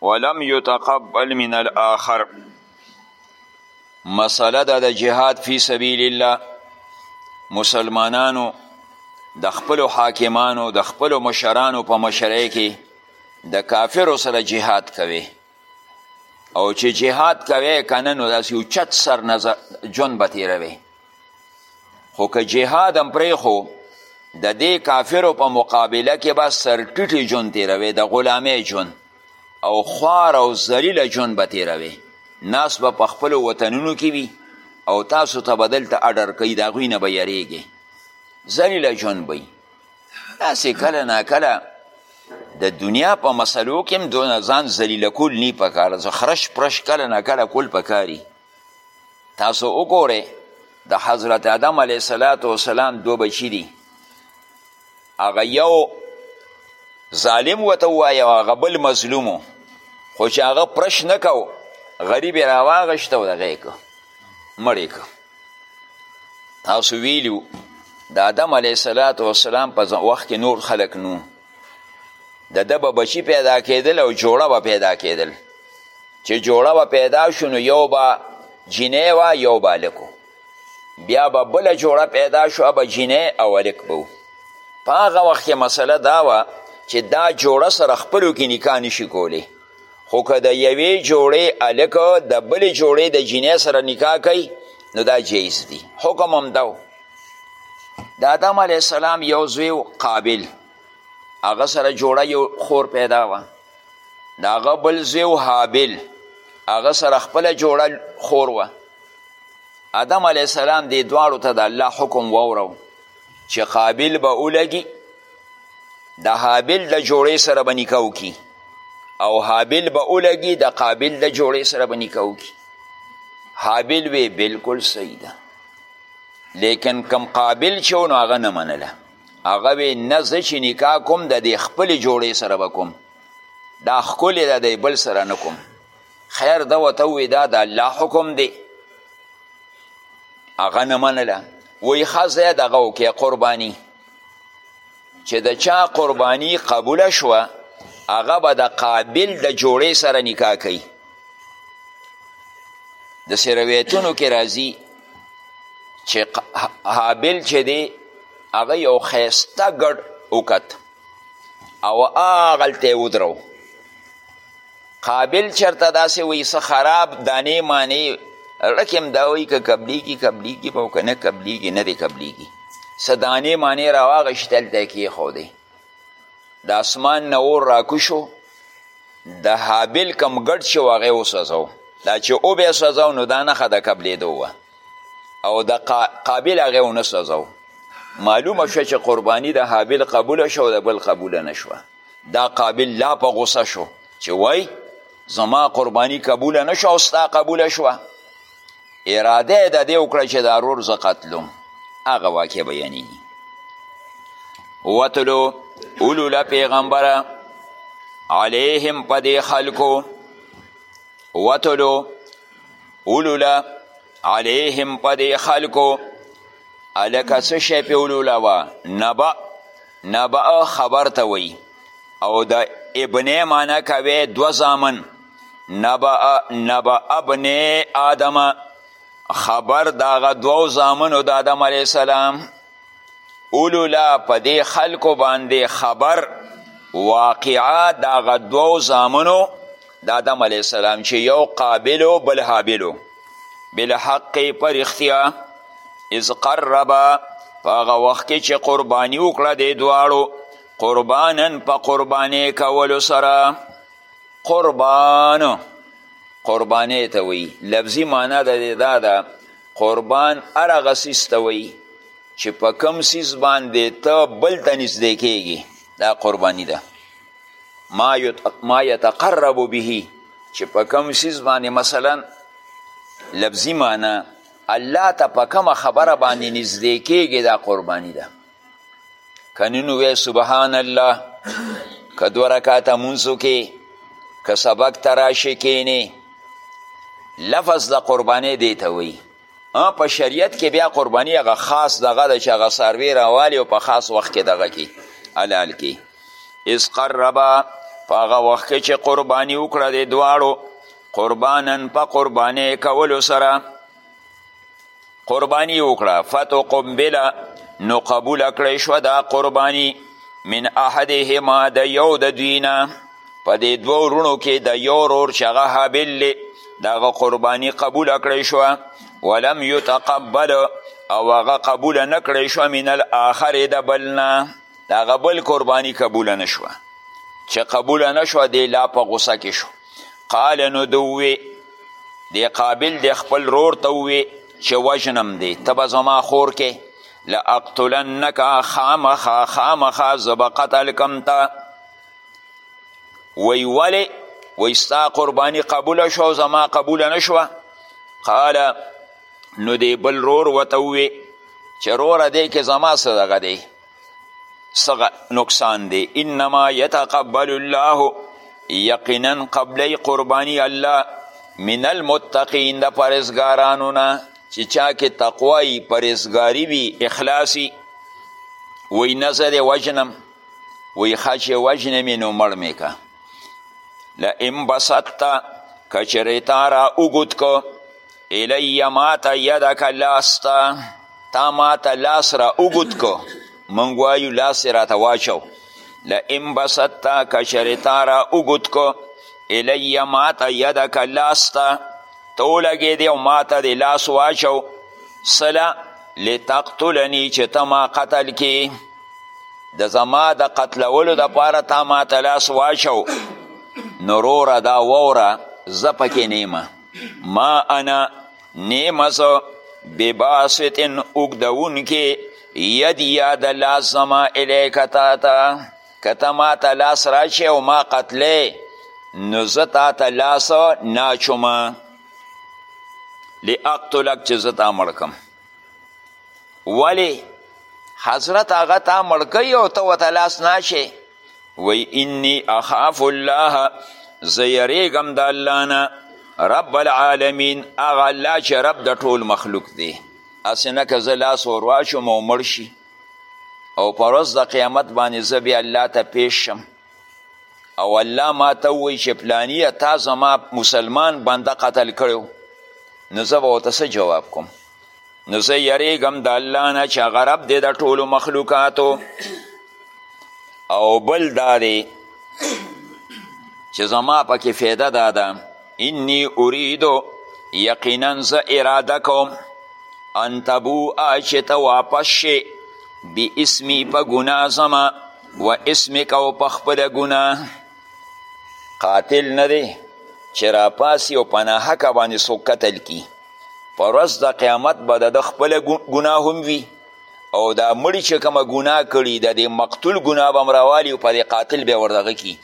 ولم يتقبل من الاخر مسله ده د جهاد فی سبیل الله مسلمانانو د خپل حاکمانو د خپل مشرانو په مشرۍ کې د کافرو سره جهاد کوي او چې جهاد کوي کنه نو داسې اوچت سر نظر ژوند به تیروي خو که جهاد هم پرېښو د دې کافرو په مقابله کې به سرټیټې ژوند تېروي د غلامۍ ژوند او خوار او ذلیله ژوند به تېروي ناس به په خپلو وطنونو کې وي او تاسو ته به دلته اډر کوي د هغوی نه به یریږي ذلیله ژوند به وي داسې کله ناکله د دنیا په مسلو کې هم دونه ځان ذلیله کول نی پکار خرش پرش کله ناکله کول پکاري تاسو وګورئ د حضرت آدم علیه صلات وسلام دو بچي دي هغه یو ظالم ورته ووایه او هغه بل مظلوم خو چې هغه پرش نه کو غریب یې راواغېشته او دغه یې که مړ یې که تاسو ویلي د آدم علیه صلات وسلام په وخت کې نور خلک نو د ده به بچي پیدا کېدل او جوړه به پیدا کېدل چې جوړه به پیدا شو نو یو به جینۍ وه یو به هلک بیا به بله جوړه پیدا شو به جینۍ او هلک به و په هغه وخت کې مسله دا وه چې دا جوړه سره خپلو کې نکاح نشي کولی خو که د یوې جوړې هلک د بلې جوړې د جینۍ سره نکاح کوي نو دا جایز دي حکم هم دا د آدم علیه السلام یو زوی قابل هغه سره جوړه یو خور پیدا وه د هغه بل زوی حابل هغه سره خپله جوړه خور وه آدم علیه السلام دې دواړو ته د الله حکم واورو چې قابل به ولګي د حابل د جوړې سره به نکاح وکړي او حابل به ولګي د قابل د جوړې سره به نکاح وکړي حابل وی بلکل صحیح ده لیکن کم قابل چې نو هغه نه منله هغه وی نه زه چې نکاح کوم د دې خپلې جوړې سره به کوم دا ښکلې ده دی بل سره نه کوم خیر ده ورته ووی دا د الله حکم دی هغه نه منله وی ښه ځای دغه وکړې قرباني چې د چا قربانی قبوله شوه هغه به د قابل د جوړې سره نکاح کوي د سرویتونو کې راځي چې حابل چې دی هغه یو ښایسته ګډ وکت او هغلته یې ودرو قابل چرته داسې وي څه خراب دانې مانې ړکې هم دا وایي که قبلیږي قبلیږي به او که نه قبلیږي نه دی قبلیږي څه دانې مانې راواغېشتې هلته یې کېښودې د اسمان نه اور راکوشو د حابل کم ګډ چې و هغه وسوځو دا چې او به سوځو نو دا نښه د قبلېدو وه او د قابل هغه ونه سوځو معلومه شوه چې قرباني د حابل قبوله شوه او د بل قبوله نه شوه دا قابل لا په غوسه شو چې وای زما قربانی قبوله نه شوه او ستا قبوله شوه اراده یې د دې وکړه چې دا رور زه قتلوم هغه واقع بیانیږي وتلو اولوله پیغمبره علیهم په دې خلکو وتلو اولوله علیهم په دې خلکو هلکه څه شی پې اولوله وه نبأ نبأ خبر ته وایي او د ابنه معنی کوي دوه زامن نبأ نبأ ابن آدم خبر داغه دوو زامنو د آدم علیه السلام اولولا په دې خلکو باندې خبر واقعا داغه دوو زامنو د آدم علیه السلام چې یو قابلو بل حابلو بالحق په رښتیا اذ قربا په هغه وخت کې چې قرباني وکړه دې دواړو قربانا په قربانې کولو سره قربان قربانې ته وایي لفظي معنا د دې دا ده قربان هر هغه څیز ته وایي چې په کم څیز باندې ته بل ته نږدې کیږي دا قرباني ده ما, یت... ما یتقرب به چې په کوم سیز باندې مثلا لفظي معنا الله ته په کومه خبره باندې نږدې کیږي دا قرباني ده که نن ووایې سبحان الله که دوه رکاته مونځ وکړې که سبق ته راشې کینې لفظ د قربانۍ دی ته وایي په شریعت کې بیا قرباني هغه خاص دغه ده چې هغه څاروی راوالي او په خاص وخت کې دغه کې حلال کې اذ قربا په هغه وخت کې چې قرباني وکړه د دواړو قربانا په قربانې کولو سره قرباني وکړه فتقبله نو قبول کړی شو دا قرباني من احدهما د یو د دوی نه په دې دوه ورونو کې د یو ورور چې هغه هابل دی د هغه قرباني قبوله کړی شوه ولم یتقبل او هغه قبوله نه کړی شوه من الاخر د بل نه د هغه بل قرباني قبوله نه شوه چې قبوله نه شوه دی لا په غوسه کې شو قال نو د ووې دی قابل د خپل رور ته ووې چې وژنم دی ته به زما خور کې لاقتلنک خامخا خامخا زه به قتل کم ته وی ولی وی ستا قربانی قبول شو زما قبول نشوه قال نو دی بل رور وته وی چې روره دی که زما څه دغه دی څه نقصان دی انما یتقبل الله یقینا قبلی قربانی الله من المتقین د پرهزګارانو نه چې چا کې تقوایی پرهزګاری وي اخلاصي وی نظر وجنم وی ښه چې وژنې مې نو مړ مې که لئن بسطته که چېرې تا را اوږد کو الی ماته یدک لاس ته تا ماته لاس را اوږد کو موږ وایو لاس یې راته واچو لئن بسطته که چېرې تا را اوږد کو الی ماته یدک لاس ته ته ولګېدې او ماته دې لاس واچو سله لتقتلنی چې ته ما قتل کې د زما د قتلولو د پاره تا ما ته لاس واچو نو روره دا ووره زه پکې نیمه ما انا نیمه زه بباسطن اوږدونکې ید یا د لاس زما الیک تا ته که ته ما ته لاس راشی او ما قتلی نو زه تا ته لاس ناچومه لاقتلک چې زه تا مړ کم ولی حضرت هغه تا مړ کوي او ته ورته لاس ناشې وی انی اخاف الله زه یریږم د الله نه رب العالمین هغه الله چې رب د ټول مخلوق دی هسې نه که زه لاس ور واچوم او مړ شي او په ورځ د قیامت باندې زه بیا الله ته پیش شم او الله ما ته ووایي چې پلانیه تا زما مسلمان بنده قتل کړی نو زه به ورته څه جواب کوم نو زه یریږم د الله نه چې هغه رب دی د ټولو مخلوقاتو او بل دا دی چې زما پکې فایده دا ده انی اریدو یقینا زه اراده کوم ان تبوء چې ته واپس شې باسمي په ګناه زما و اسمک او په خپله ګناه قاتل نه دی چې راپاسي او په ناحقه باندې څوک قتل کي په ورځ د قیامت به د ده خپله ګناه هم وي او دا مړي چې کومه ګناه کړي د دې مقتول ګناه به هم راوالي او په دې قاتل به ورغه کي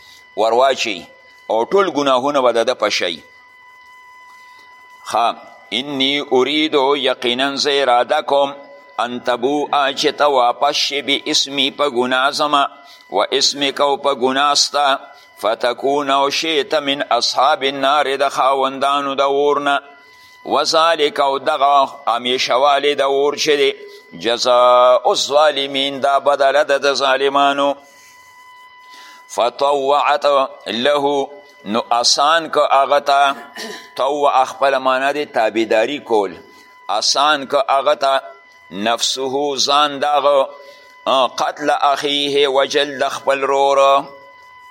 ورواچي او ټول ګناهونه به د ده په شي خام انی اریدو یقینا زه اراده کوم ان تبوء چې ته واپس شې بې اسمي په ګناه زما و اسمک او په ګناه ستا فتکون او شیت من اصحاب النار د خاوندانو د اور نه وذالک او دغه همیشهوالی د اور چې دی جزاء الظالمین دا بدله ده د ظالمانو فطوعت له نو اسان که هغه ته طوع خپله معنا دی تابعداري کول اسان که هغه ته نفسه ځان دغه قتل اخیه وجل د خپل رور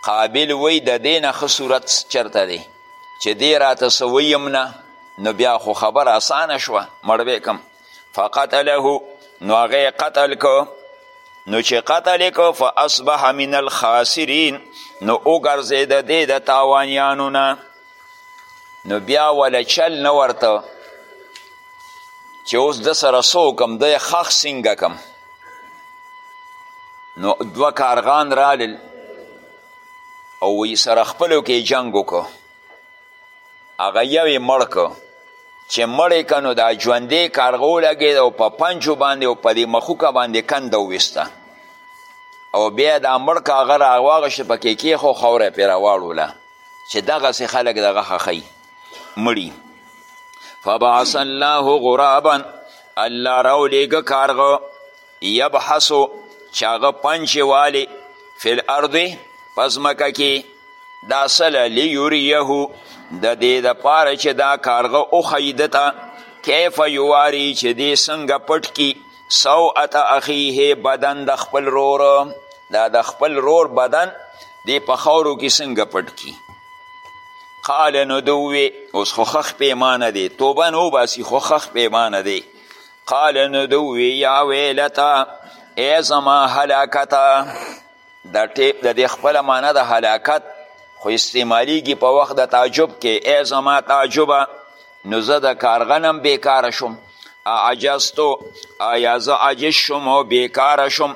قابل وی د دې نه ښه صورت چرته دی چې دې راته څه ویم نه نو بیا خو خبره اسانه شوه مړ به کم فقتله نو هغه قتل کو نو چې قتل کو فاصبح من الخاسرین نو وګرځید دی د تاوانیانو نه نو بیا ولا چل نه ورته چې اوس د سره سو کم د خخ سنګه کم نو دوه کارغان رالل او وی سره خپلو کې جنگ وکړو هغه یو یې مړ که چې مړ یې که نو دا ژوندې کارغه ولګېده او په پنجو باندې او په دې مښوکه باندې کنده وویسته او بیا دا مړ که هغه راواغېشته پکې کېښو خاوره پرې راواړوله چې دغسې خلک دغه خښوي مړي فبعث الله غرابا الله راولېږه کارغه یبحثو چې هغه پنجې والې فی الارض په ځمکه کې دا سله لیوریه د دې دپاره چې دا کارغه وښیي ده ته کیف یواري چې دې څنګه پټ کي سوعت اخیه بدن د خپل رور دا د خپل رور بدن دې په خاورو کې څنګه پټ کي قال نو دوی اوس خوخخ پیمانه دی توبه نو باسی خوخخ پیمانه دی قال نو دو وی یا ویلتا ای زما هلاکتا د ټیپ د دې خپل معنی د هلاکت خو استعمالیږي په وخت د تعجب کې ای زما تعجبه نو زه د کارغنم بیکاره شوم عجزتو آیا زه عجز شوم او بیکاره شوم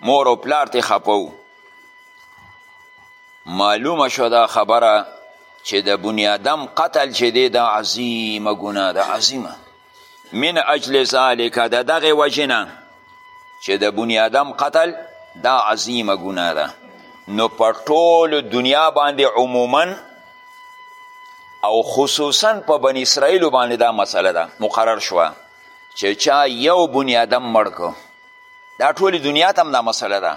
مور او پلار ته خپه وو معلومه شو دا خبره چې د بني آدم قتل چې دی دا عظیمه ګناه ده عظیمه من اجل ذالک د دغې وجې نه چې د بني آدم قتل دا عظیمه ګناه ده نو په ټولو دنیا باندې عموما او خصوصا په بن اسرائیلو باندې دا مسله ده مقرر شوه چې چا یو بني آدم مړ کړو دا ټولې دنیا ته هم دا مسله ده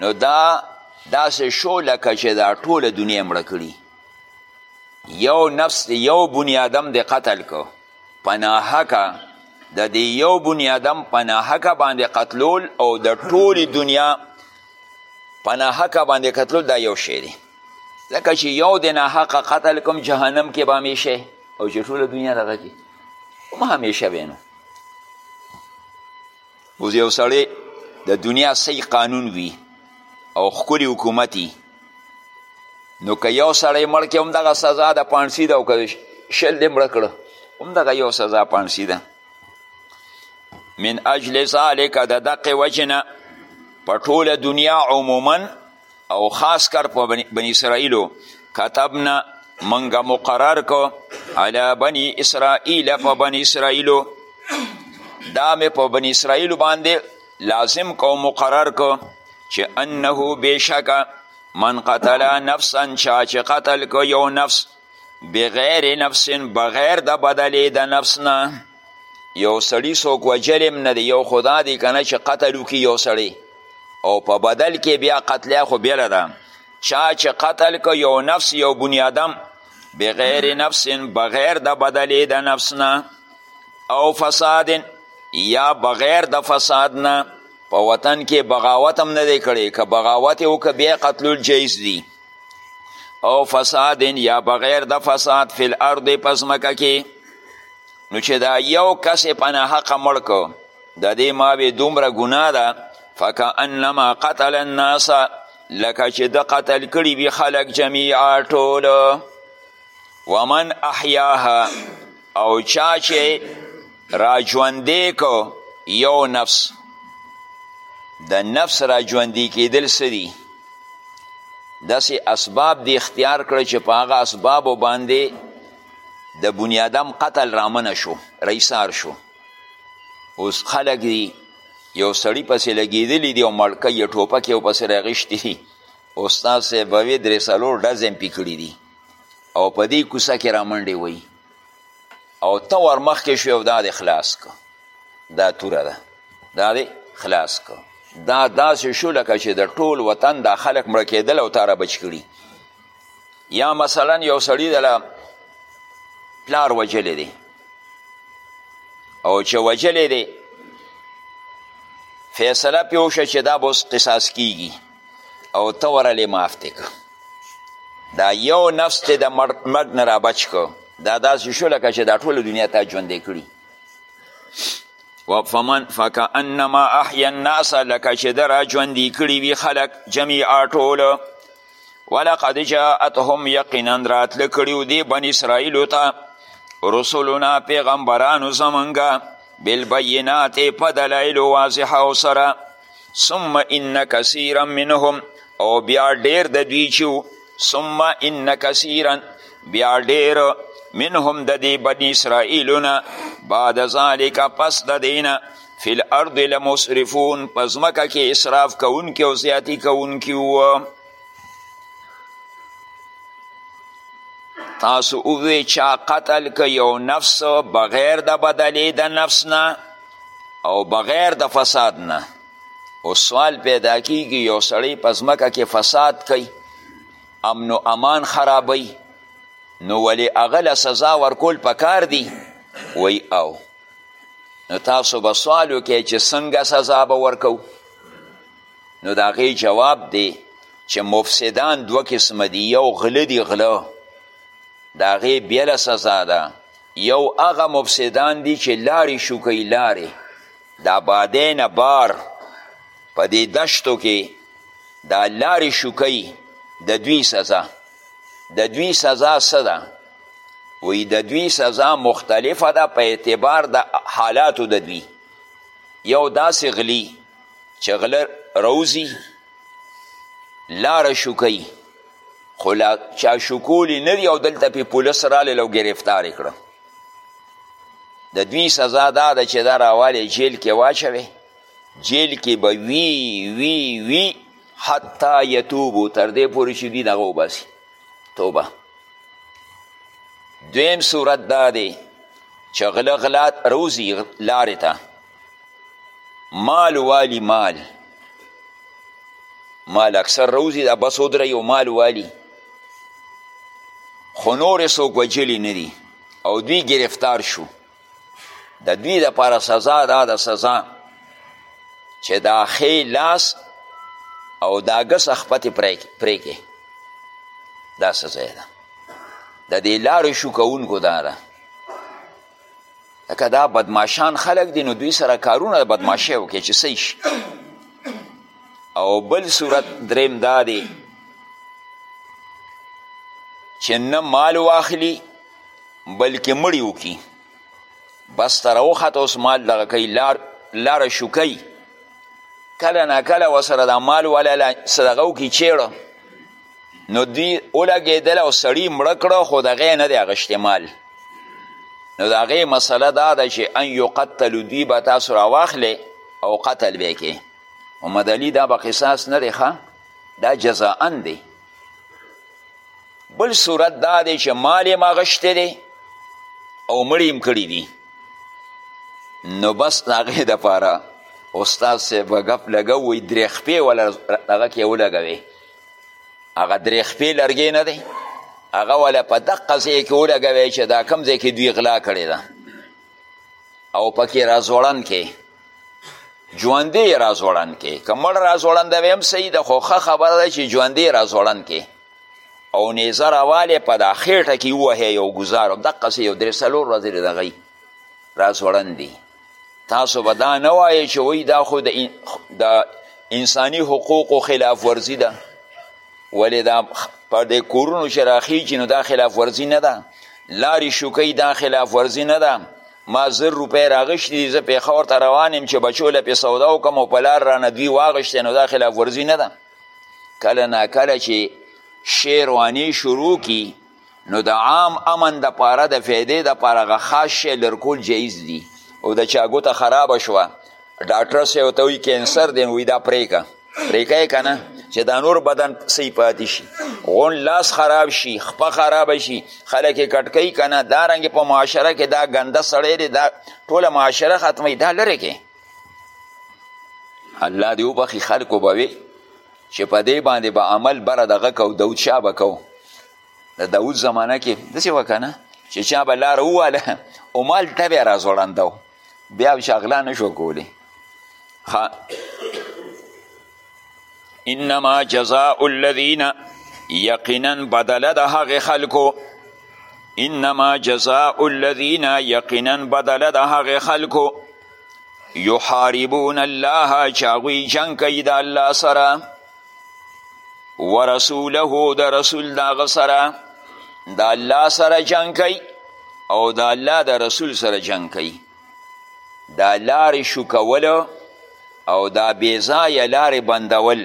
نو دا داسې شو لکه چې دا ټوله دنیا مړه کړي یو نفس دی یو بنی آدم دی قتل کو په ناحقه د دې یو بنی آدم په ناحقه باندې قتلول او د ټولې دنیا په ناحقه باندې قتلول دا یو شی دی ځکه چې یو د ناحقه قتل کوم جهنم کې به همیشه او چې ټوله دنیا دغه کې هم همیشه وینو اوس یو سړی د دنیا صحیح قانون وي او ښکلي حکومت نو که یو سړی مړ کې هم دغه سزا د پانسی ده او که شل دې مړه کړه هم دغه یو سزا پانسی ده من اجل ذالک د دقې وجې نه په ټوله دنیا عموما او خاص کر په بنی اسرائیلو کتبنا منګه مقرر کو علی بنی اسرائیل په بنی اسرائیلو دا مې په بنی اسرائیلو باندې لازم کو مقرر کو چې انه بشکه من قتل نفسا چا چې قتل کو یو نفس بغیر نفس بغیر د بدلې د نفس نه یو سړی څوک وجل هم نه دی یو خو دا دی که نه چې قتل وکړي یو سړی او په بدل کې بیا قتلیا خو بېله ده چا چې قتل که یو نفس یو بنیادم بغیر نفس بغیر د بدلې د نفس نه او فساد یا بغیر د فساد نه په وطن کې بغاوت هم نه دی کړی که بغاوت یې وکړه بیا قتلول جایز دی او فساد یا بغیر د فساد فی الارض په ځمکه کې نو چې دا یو کس یې په ناحقه مړ کړو د دې ماوې دومره ګناه ده فکانما قتل الناس لکه چې د قتل کړي وي خلک جمیعا ټول ومن احیاها او چا چې راژوندې کو یو نفس د نفس راژوندې کېدل څه دي داسې اسباب دی اختیار کړی چې په هغه اسبابو باندې د بنیادم قتل رامنه شو ریسار شو اوس خلک دی یو سړی پسې لګېدلی دی او مړکۍ یې ټوپک یې ورپسې راغیشتي دي استاد صاحب به وې درې څلور ډزې هم پې کړي دي او په دې کوڅه کې رامنډې وایي او ته ورمخکې شوې او دا دې خلاص که دا توره ده دا دې خلاص که دا داسې شو لکه چې د ټول وطن دا خلک مړه کېدل او تاره بچ کړي یا مثلا یو سړي دله پلار وجلی دی او چې وجلی دی فیصله پې وشوه چې دا به اوس قصاص کیږي او ته ورلې معاف دی که دا یو نفس ته د مرګ نه رابچ که دا داسې شو لکه چې دا ټوله دنیا تا ژوندی کړي فمن فکأنما احیا الناس لکه چې ده را ژوندي کړي وي خلک جمیعا ټوله ولقد جاءتهم یقینا راتله کړي دي بني اسرائیلو ته رسولنا پیغمبرانو زمونږه بالبینات په دلایلو واضحه او سره ثم ان کثیرا منهم او بیا ډیر د دوی چې ثم ان کثیرا بیا ډیر منهم د دې بني اسرائیلونه بعد ذالک پس د دینه فی الارض لمصرفون په ځمکه کې اسراف کوونکي او زیاتی کوونکي وو تاسو اووی چا قتل که یو نفس بغیر د بدلی د نفس نه او بغیر د فساد نه او سوال پیدا کیږي یو سړی په ځمکه کې فساد کوي امن و امان خرابوي نو ولې هغه له سزا ورکول پکار دي وی او نو تاسو به سوال وکړئ چې څنګه سزا به ورکو نو د هغې جواب دی چې مفسدان دوه قسمه دي یو غله دي غله د هغې بیله سزا ده یو هغه مفسدان دي چې لارې شو کوي لارې د آبادۍ نه بار په دې دشتو کې دا لارې شو کوي د دوی سزا د دوی سزا څه ده وی د دوی سزا مختلفه ده په اعتبار د حالاتو د دوی یو داسې غلی چې غله روزي لاره شو کوي خو لا چا شکولی نه دي او دلته پې پولیس رالل او ګرفتار یې کړه د دوی سزا دا ده چې دا راوالی جیل کې واچوي جیل کې به وی وی وی حتی یتوبو تر دې پورې چې دوی دغه وباسي توبه دویم صورت دا دی چې غله غلات روزي لارې ته مال والی مال مال اکثر روزی دا بس ودره یو مال والی خو نور څوک وجلی نه دي او دوی گرفتار شو د دوی لپاره سزا دا د سزا چې دا ښې لاس او دا ګس خپتې پرېږې دا سزا ده د دې لارې شو کوونکو دا ده لکه دا بدماشان خلک دي نو دوی سره کارونه د بدماشۍ وکړي چې صحیح شي او بل صورت دریم دا دی چې نه مال واخلي بلکې مړی وکړي بس تر وخته اوس مال دغه کوي لار لاره شوکوي کله نا کله ورسره دا مال والا صدقه وکړي چیړه نو دوی ولګېدل او سړي مړه کړه خو د هغې نه دی اخیستی مال نو د هغې مسله دا ده چې ان یقتلو دوی به تاسو راواخلې او قتل به یې محمد علي دا به قصاص نه دی ښه دا جزاان دی بل صورت دا دی چې مال یې مغشتی دی او مړی هم کړي دي نو بس د هغې دپاره استاد صاحب به ګپ لګوئ درې خپې وله هغه کې ولګوې هغه درې خپې لرګې نه دی هغه ولا په دقه ځای کې ولګوی چې دا کم ځای کې دوی غلا کړې ده او پکې رازوړن کې ژوندې یې رازوړن کې که مړ رازوړن د ویم صحیح ده خو ښه خبره ده چې ژوندې یې رازوړن کې او نیزه راوالې په دا خېټه کې ووهې یو ګزار دقسې یو درې څلور ورځې دغی رازوړن دي تاسو به دا نه وایئ چې وایي دا خو د انساني حقوقو خلاف ورزي ده ولې دا په دې کورونو چې راخیږي نو دا خلاف ورزي نه ده لارې شوکۍ دا خلاف ورزي نه ده ما زر روپۍ راغشتي دي زه پېښور ته روان یم چې بچو له پې سودا وکړم او په لار رانه دوی واغشتې نو دا خلاف ورزي نه ده کله ناکله چې شعر وانې شروع کی نو د عام امن د پاره د فیدې د پاره غ خاص شی لرکول جایز دي او د چا ګوته خرابه شوه ډاکټر صاحب ورته وایي کینسر دی نو وایي دا پرېږه پرېږه یې که نه چې دا نور بدن صحیح پاتې شي غون لاس خراب شي خپه خرابه شي خلک یې کټ کوي که نه دا رنګې په معاشره کې دا ګنده سړی دی دا ټوله معاشره ختموي دا لرې کې الله دې وبخښي خلکو به وي چې په دې باندې به عمل بره دغه کو داود شاه به کو د داود زمانه کې داسې وه که نه چې چا به لاره وواله همالته به یې راځوړنده و بیا به شغلا نه شو کولی انما جزاء الذین یقینا بدله د هغې خلکو انما جزاء الذین یقینا بدله د هغې خلکو یحاربون الله چې هغوی جنګ کوي د الله سره ورسوله د رسول د هغه سره د الله سره جنګ کوي او د الله د رسول سره جنګ کوي دا لارې شو کولو او دا بېځایه لارې بندول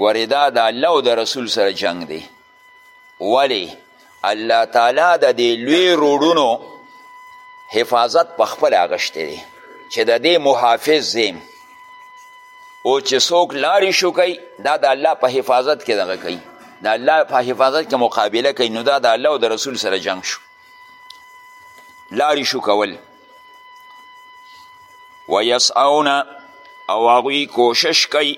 ګورې دا د الله او د رسول سره جنګ دی ولی الله تعالی د دې لوی روړونو حفاظت په خپل اغشته دی چې د دې محافظ زیم او چې څوک لارې شو کوي دا د الله په حفاظت کې دغه کوي د الله په حفاظت کې مقابله کوي نو دا د الله او د رسول سره جنگ شو لارې شو کول ویسعون او هغوی کوشش کوي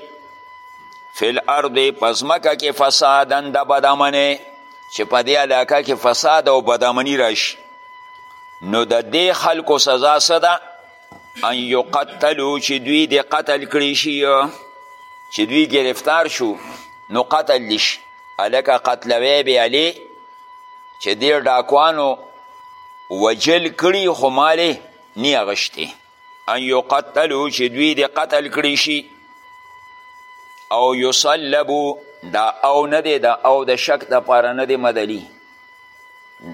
فی الارض په ځمکه کې فسادا د بدامنۍ چې په دې علاقه کې فساد او بدامني راشي نو د دې خلکو سزا څه ده ان یقتلو چې دوی دې قتل کړی شي چې دوی گرفتار شو نو قتل دي شي هلکه قتلوی به علي چې دې ډاکوانو وجل کړي خو مالې نی اغشتې ان یقتلو چې دوی دې قتل کړي شي او یصلبو دا او نه دی دا او د شک د پاره نه دی مدلی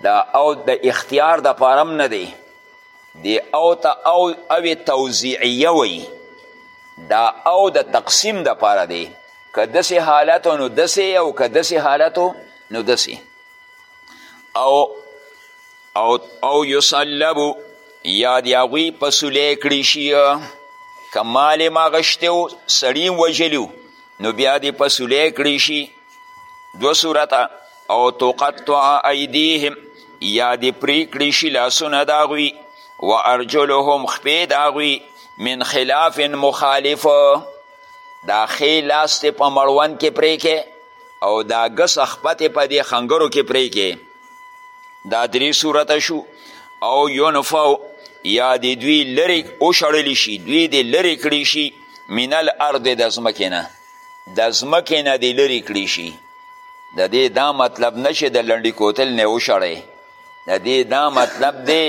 دا او د اختیار د پاره هم نه دی دی او ته او او توزیعیه وی دا او د تقسیم د پاره دی که داسې حالتو نو داسې او که داسې حالتو نو دسی او او او یصلبو یا دی هغوی په سولی کړی شي که مال یې مغشتی و سړي وژلي نو بیا دې په سولی کړی شي دوه صورته او تقطع ایدیهم یا دې پرې کړی شي لاسونه د هغوی و ارجلهم خپې د هغوی من خلاف مخالف دا ښې لاس دې په مړوند کې پرې کې او دا ګس اخپتې په دې خنګرو کې پرې کې دا درې صورته شو او ینفو یا د دوی لرې وشړلی شي دوی دې لرې کړی شي من الارض د ځمکې نه د ځمکې نه دې لرې کړی شي د دې دا مطلب نه چې د لنډي کوتل نه وشړی د دې دا مطلب دی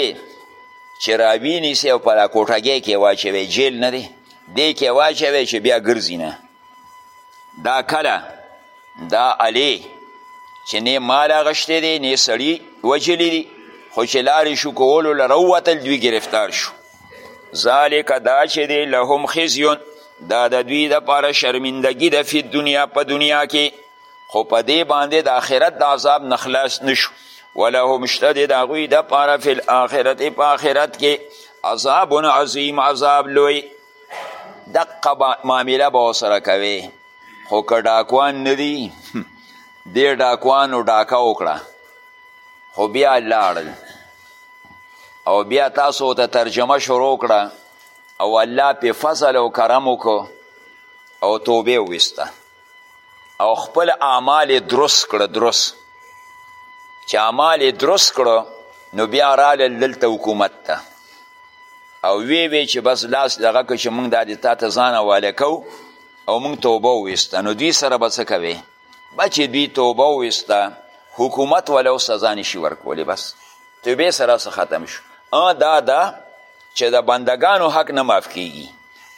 چې راوینیسي او په دا کوټګۍ کې واچوي جیل نه دی دې کې واچوي چې بیا ګرځي نه دا کله دا علي چې نه مال اغشتی دی نه سړي وجلی دي خو چې لارې شو کولو له رووتل دوی گرفتار شو ذالک دا چې دی لهم خزیون دا د دوی دپاره شرمندګي ده فی دنیا په دنیا کې خو په دې باندې د آخرت د عذاب نه خلاص نشو ولهم شته د هغوی دپاره فی الآخرت په آخرت کې عذاب عظیم عذاب لوی دقه معامله به ورسره کوې خو که ډاکوان نه دي دې ډاکوانو ډاکه وکړه خو بیا لاړل او بیا تاسو ته ترجمه شروع کړه او الله پې فضل او کرم وکړو او توبه وویسته او خپل اعمال یې درست کړه درست چې اعمال یې درست کړه نو بیا رالل دلته حکومت ته او وی وی چې بس لاس دغه که چې موږ دا د تا ته ځان حواله کوو او موږ توبه وویسته نو دوی سره به څه کوې به چې دوی توبه وویسته حکومت وله او سزا نشي ورکولی بس توبې سره څه ختم شو دا ده چې د بندګانو حق نه معاف کیږي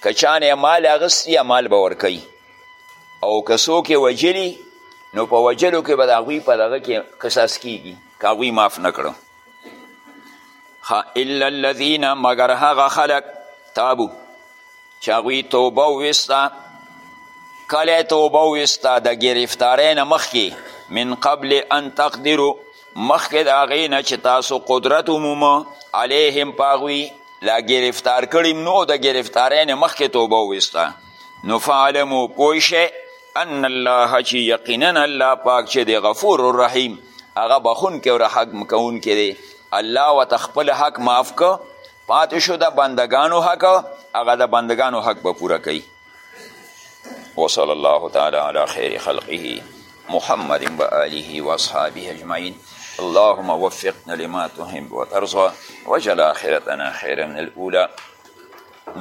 که چا نه مال اخیستی مال به ورکوي او که څوک یې وژلي نو په وژلو کې به د هغوی په دغه کې قصاص کیږي که هغوی معاف نه کړو الا الذین مګر هغه خلک تابو چې هغوی توبه وویسته کله توبه وویسته د ګرفتارۍ نه مخکې من قبل ان تقدرو مخکې د هغې نه چې تاسو قدرت ومومه علیهم په هغوی لا ګرفتار کړي نو د ګرفتارۍ نه مخکې توبه وویسته نو فعلمو پوه شئ ان الله چې یقینا الله پاک چې دی غفور الرحیم هغه بخونکی او رحم کوونکی دی الله ورته خپل حق معاف که پاتې شو د بندګانو حق هغه د بندګانو حق به پوره کوي وصلی الله تعالی علی خیر خلقه محمد و آله و اصحابه اجمعین اللهم وفقنا لما تحب وترضى وجل آخرتنا خيرا من الأولى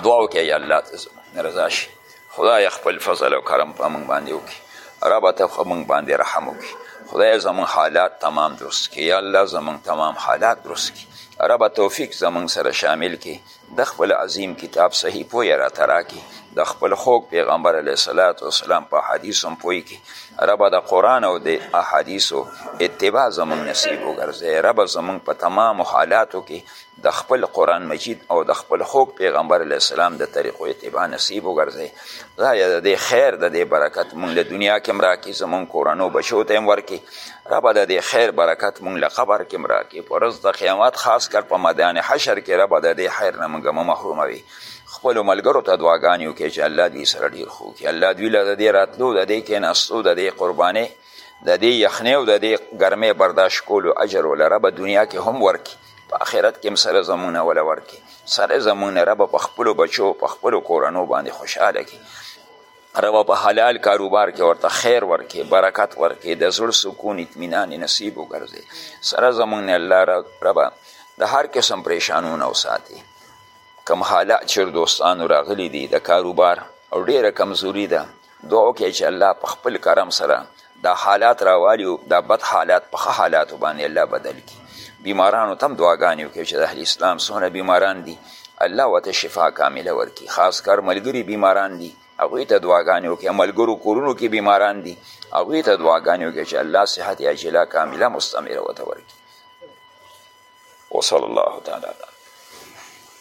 دعا وکړئ یا الله ته زموږ رضا شي خدای خپل فضل او کرم په موږ باندې وکړي ربه ته په موږ باندې رحم وکړي خدای زموږ حالات تمام درست کړي یا الله زموږ تمام حالات درست کړي ربه توفیق زموږ سره شامل کړي د خپل عظیم کتاب صحیح پوی راته راکړي د خپل خوږ پیغمبر علیه صلات وسلام په حدیث هم پوی کړي ربه د قرآن او د احادیثو اتباع زموږ نصیب وګرځي ربه زموږ په تمامو حالاتو کې د خپل قرآن مجید او د خپل خوږ پیغمبر علیه السلام د طریقو اتباع نصیب وګرځي خدایه د دې خیر د دې برکت مونږ له دنیا کې هم راکړي زمونږ کورنو بچو ته هم ورکړي ربه د دې خیر برکت مونږ له قبر کې هم راکړي په ورځ د قیامت خاص کر په میدان حشر کې ربه د دې خیر نه مونږ مه محروموي خپلو ملګرو ته دعاګانې وکړي چې الله دوی سره ډېر ښه وکړي الله دوی له د دې راتلو د دې کېناستو د دې قربانۍ د دې یخنۍ او د دې ګرمۍ برداشت کولو اجر ولره به دنیا کې هم ورکړي په آخرت کې هم سره زمونه ولا ورکي سره زمونه رب په خپلو بچو په خپلو کورنو باندې خوشحاله کړي رب په حلال کاروبار کې ورته خیر ورکې برکت ورکې د زړه سکون اطمینان نصیب وګرځي سره زمونږ نه الله ربه د هر قسم پریشانونه وساتي کم حالات چې دوستانو راغلي دي د کاروبار او ډیره کمزوري ده دعا وکړئ چې الله په خپل کرم سره دا حالات راوالي او دا بد حالات په ښه حالاتو باندې الله بدل کړي بیمارانو ته هم دعاګانې وکړي چې د اهل اسلام څومره بیماران دي الله ورته شفا کامله ورکړي خاص کر ملګري بیماران دي هغوی ته دعاګانې وکړي ملګرو کورونو کې بیماران دي هغوی ته دعاګانې وکړي چې الله صحت عاجله کامله مستمره ورته ورکړي وصلی الله تعالی